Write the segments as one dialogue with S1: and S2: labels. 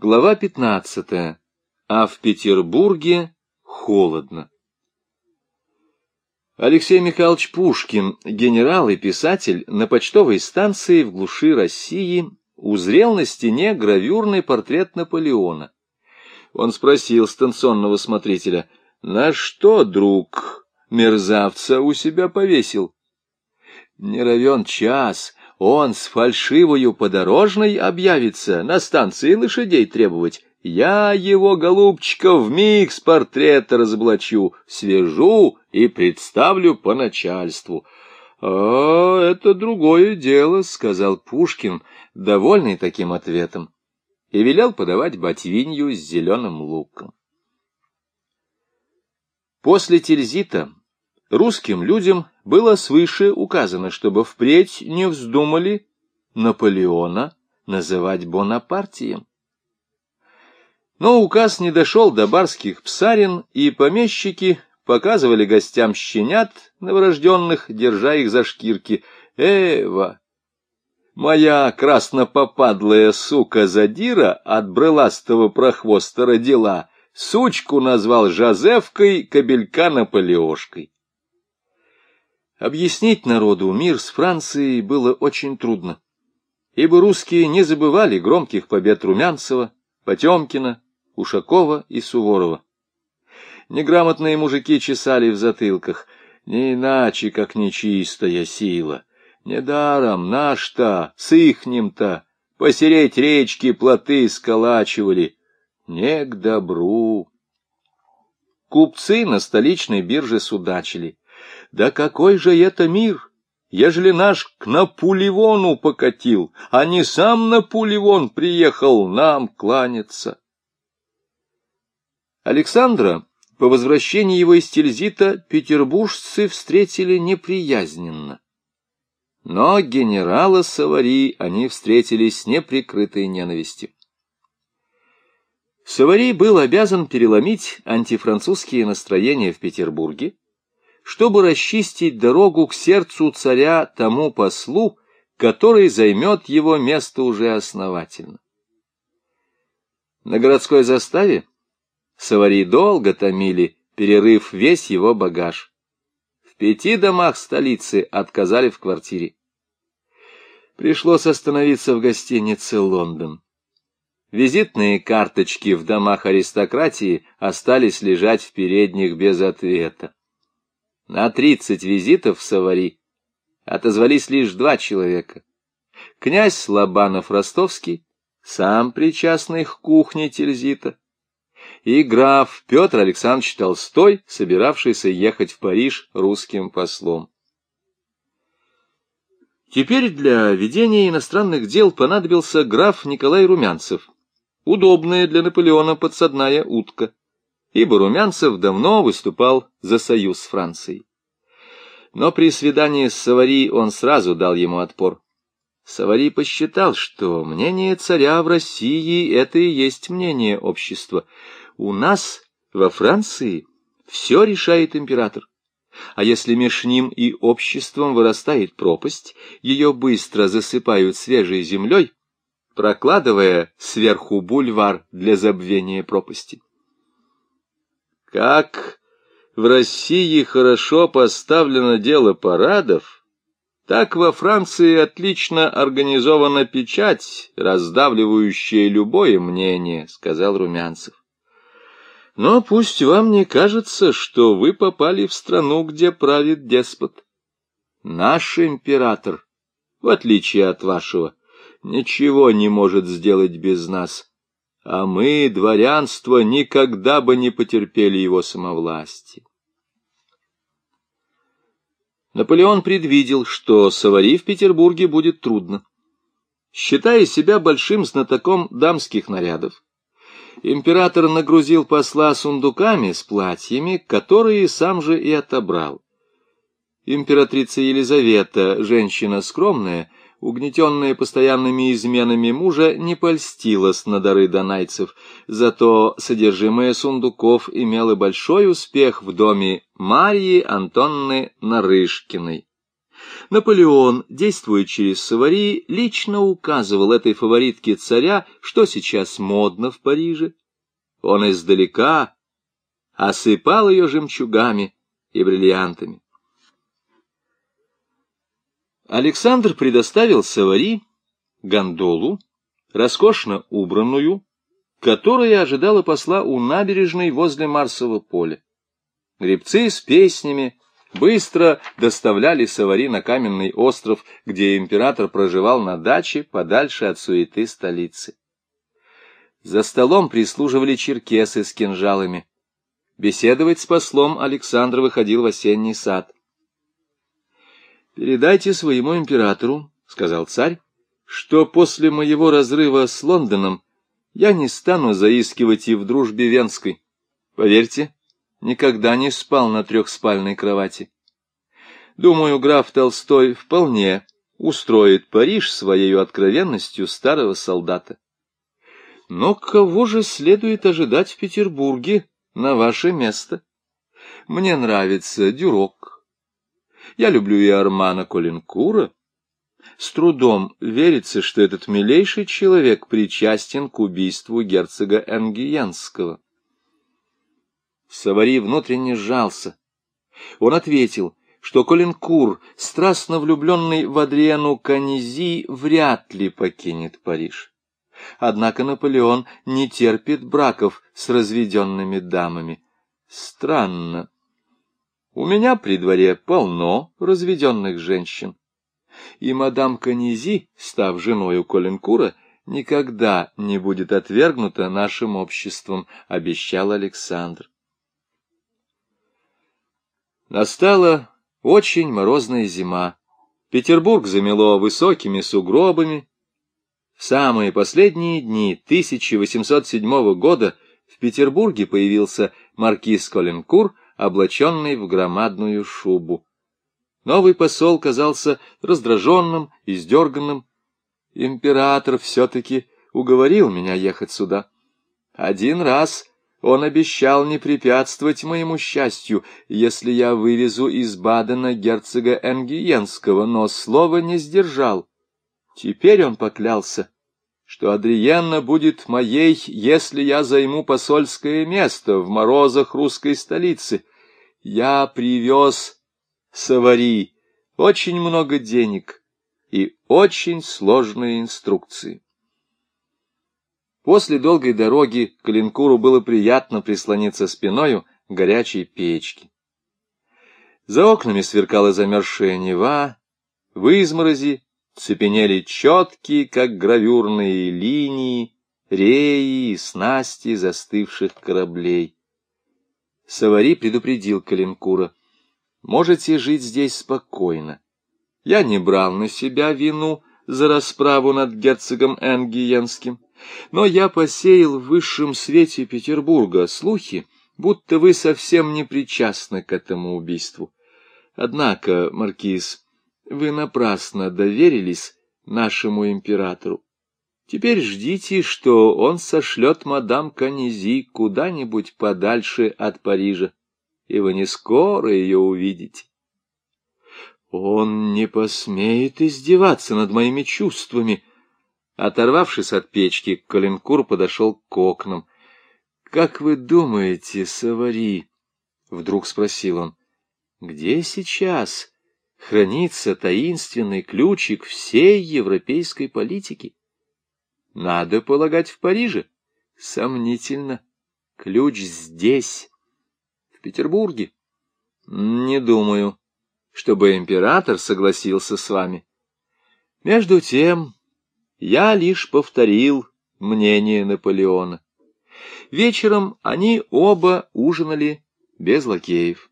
S1: Глава 15. А в Петербурге холодно. Алексей Михайлович Пушкин, генерал и писатель, на почтовой станции в глуши России узрел на стене гравюрный портрет Наполеона. Он спросил станционного смотрителя, «На что, друг, мерзавца у себя повесил?» «Не равен час, он с фальшивою подорожной объявится на станции лошадей требовать. Я его, голубчика, вмиг с портрета разоблачу, свяжу и представлю по начальству. — А это другое дело, — сказал Пушкин, довольный таким ответом, и велел подавать ботвинью с зеленым луком. После Тильзита русским людям было свыше указано, чтобы впредь не вздумали Наполеона называть Бонапартием. Но указ не дошел до барских псарин, и помещики показывали гостям щенят новорожденных, держа их за шкирки. «Эва, моя краснопопадлая сука-задира от брыластого прохвоста родила, сучку назвал Жозефкой, кобелька Наполеошкой». Объяснить народу мир с Францией было очень трудно, ибо русские не забывали громких побед Румянцева, Потемкина, Ушакова и Суворова. Неграмотные мужики чесали в затылках, не иначе, как нечистая сила. Недаром наш-то, с ихним-то, посереть речки плоты сколачивали. Не к добру. Купцы на столичной бирже судачили. Да какой же это мир, ежели наш к Наполеону покатил, а не сам Наполеон приехал нам кланяться? Александра по возвращении его из Тильзита петербуржцы встретили неприязненно. Но генерала Савари они встретили с неприкрытой ненавистью. Савари был обязан переломить антифранцузские настроения в Петербурге чтобы расчистить дорогу к сердцу царя тому послу, который займет его место уже основательно. На городской заставе Савари долго томили, перерыв весь его багаж. В пяти домах столицы отказали в квартире. Пришлось остановиться в гостинице «Лондон». Визитные карточки в домах аристократии остались лежать в передних без ответа. На тридцать визитов в Савари отозвались лишь два человека. Князь Лобанов-Ростовский, сам причастный к кухне Тильзита, и граф Петр Александрович Толстой, собиравшийся ехать в Париж русским послом. Теперь для ведения иностранных дел понадобился граф Николай Румянцев, удобная для Наполеона подсадная утка ибо Румянцев давно выступал за союз с Францией. Но при свидании с Савари он сразу дал ему отпор. Савари посчитал, что мнение царя в России — это и есть мнение общества. У нас, во Франции, все решает император. А если меж ним и обществом вырастает пропасть, ее быстро засыпают свежей землей, прокладывая сверху бульвар для забвения пропасти. Как в России хорошо поставлено дело парадов, так во Франции отлично организована печать, раздавливающая любое мнение, — сказал Румянцев. Но пусть вам не кажется, что вы попали в страну, где правит деспот. Наш император, в отличие от вашего, ничего не может сделать без нас а мы, дворянство, никогда бы не потерпели его самовласти. Наполеон предвидел, что Савари в Петербурге будет трудно. Считая себя большим знатоком дамских нарядов, император нагрузил посла сундуками с платьями, которые сам же и отобрал. Императрица Елизавета, женщина скромная, угнетенная постоянными изменами мужа, не польстилась на дары донайцев, зато содержимое сундуков имело большой успех в доме Марьи Антонны Нарышкиной. Наполеон, действуя через Савари, лично указывал этой фаворитке царя, что сейчас модно в Париже. Он издалека осыпал ее жемчугами и бриллиантами. Александр предоставил Савари гондолу, роскошно убранную, которая ожидала посла у набережной возле Марсового поля. Гребцы с песнями быстро доставляли Савари на каменный остров, где император проживал на даче подальше от суеты столицы. За столом прислуживали черкесы с кинжалами. Беседовать с послом Александр выходил в осенний сад. «Передайте своему императору, — сказал царь, — что после моего разрыва с Лондоном я не стану заискивать и в дружбе венской. Поверьте, никогда не спал на трехспальной кровати. Думаю, граф Толстой вполне устроит Париж своей откровенностью старого солдата. Но кого же следует ожидать в Петербурге на ваше место? Мне нравится Дюрок. Я люблю и Армана Коленкура. С трудом верится, что этот милейший человек причастен к убийству герцога Энгиянского. Савари внутренне сжался. Он ответил, что Коленкур, страстно влюбленный в Адриану Канизи, вряд ли покинет Париж. Однако Наполеон не терпит браков с разведенными дамами. Странно. У меня при дворе полно разведенных женщин. И мадам Канизи, став женой у Коленкура, никогда не будет отвергнута нашим обществом, обещал Александр. Настала очень морозная зима. Петербург замело высокими сугробами. В самые последние дни 1807 года в Петербурге появился маркиз Коленкур, облаченный в громадную шубу. Новый посол казался раздраженным, издерганным. Император все-таки уговорил меня ехать сюда. Один раз он обещал не препятствовать моему счастью, если я вывезу из Бадена герцога Энгиенского, но слова не сдержал. Теперь он поклялся, что Адриенна будет моей, если я займу посольское место в морозах русской столицы. Я привез Савари очень много денег и очень сложные инструкции. После долгой дороги Калинкуру было приятно прислониться спиною к горячей печке. За окнами сверкала замерзшая Нева, в изморози цепенели четкие, как гравюрные линии, реи и снасти застывших кораблей. Савари предупредил Калинкура, «Можете жить здесь спокойно. Я не брал на себя вину за расправу над герцогом Энгиенским. Но я посеял в высшем свете Петербурга слухи, будто вы совсем не причастны к этому убийству. Однако, маркиз, вы напрасно доверились нашему императору. Теперь ждите, что он сошлет мадам Канези куда-нибудь подальше от Парижа, и вы не скоро ее увидите. Он не посмеет издеваться над моими чувствами, Оторвавшись от печки, Калинкур подошел к окнам. — Как вы думаете, Савари? — вдруг спросил он. — Где сейчас хранится таинственный ключик всей европейской политики? Надо полагать, в Париже. Сомнительно. Ключ здесь, в Петербурге. Не думаю, чтобы император согласился с вами. Между тем я лишь повторил мнение Наполеона. Вечером они оба ужинали без лакеев.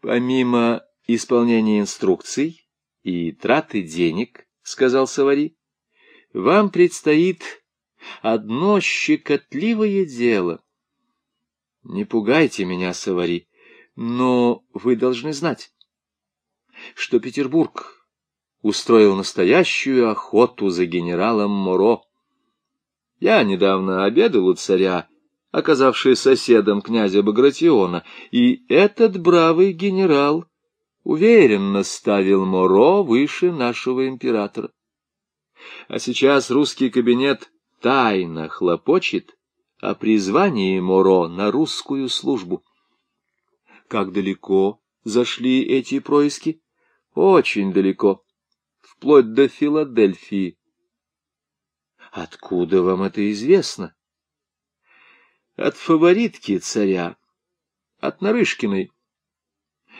S1: Помимо исполнения инструкций и траты денег, — сказал Савари, — вам предстоит одно щекотливое дело. Не пугайте меня, Савари, но вы должны знать, что Петербург устроил настоящую охоту за генералом Моро. Я недавно обедал у царя, оказавший соседом князя Багратиона, и этот бравый генерал уверенно ставил Моро выше нашего императора. А сейчас русский кабинет тайно хлопочет о призвании Моро на русскую службу. Как далеко зашли эти происки? Очень далеко, вплоть до Филадельфии. Откуда вам это известно? От фаворитки царя, от Нарышкиной.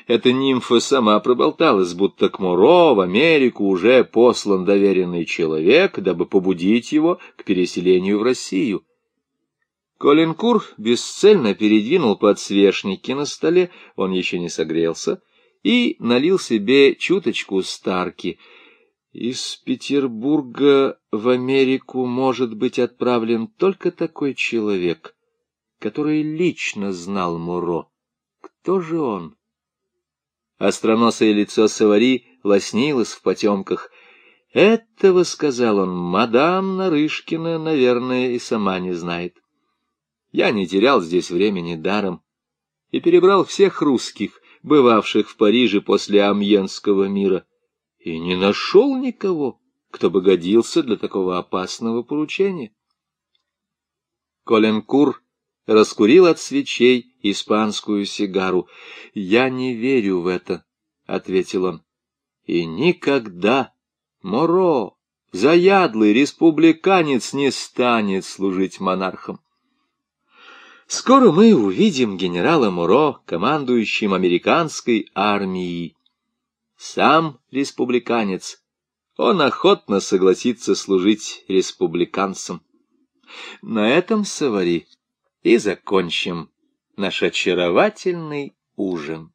S1: Эта нимфа сама проболталась, будто к Муро в Америку уже послан доверенный человек, дабы побудить его к переселению в Россию. Коленкур бесцельно передвинул подсвечники на столе, он еще не согрелся, и налил себе чуточку старки. Из Петербурга в Америку может быть отправлен только такой человек, который лично знал Муро. Кто же он? Остроносое лицо Савари лоснилось в потемках. Этого, — сказал он, — мадам Нарышкина, наверное, и сама не знает. Я не терял здесь времени даром и перебрал всех русских, бывавших в Париже после Амьенского мира, и не нашел никого, кто бы годился для такого опасного поручения. Коленкур раскурил от свечей испанскую сигару. — Я не верю в это, — ответил он. — И никогда, Моро, заядлый республиканец не станет служить монархом. Скоро мы увидим генерала Муро, командующим американской армией. Сам республиканец, он охотно согласится служить республиканцам. На этом, Савари, и закончим наш очаровательный ужин.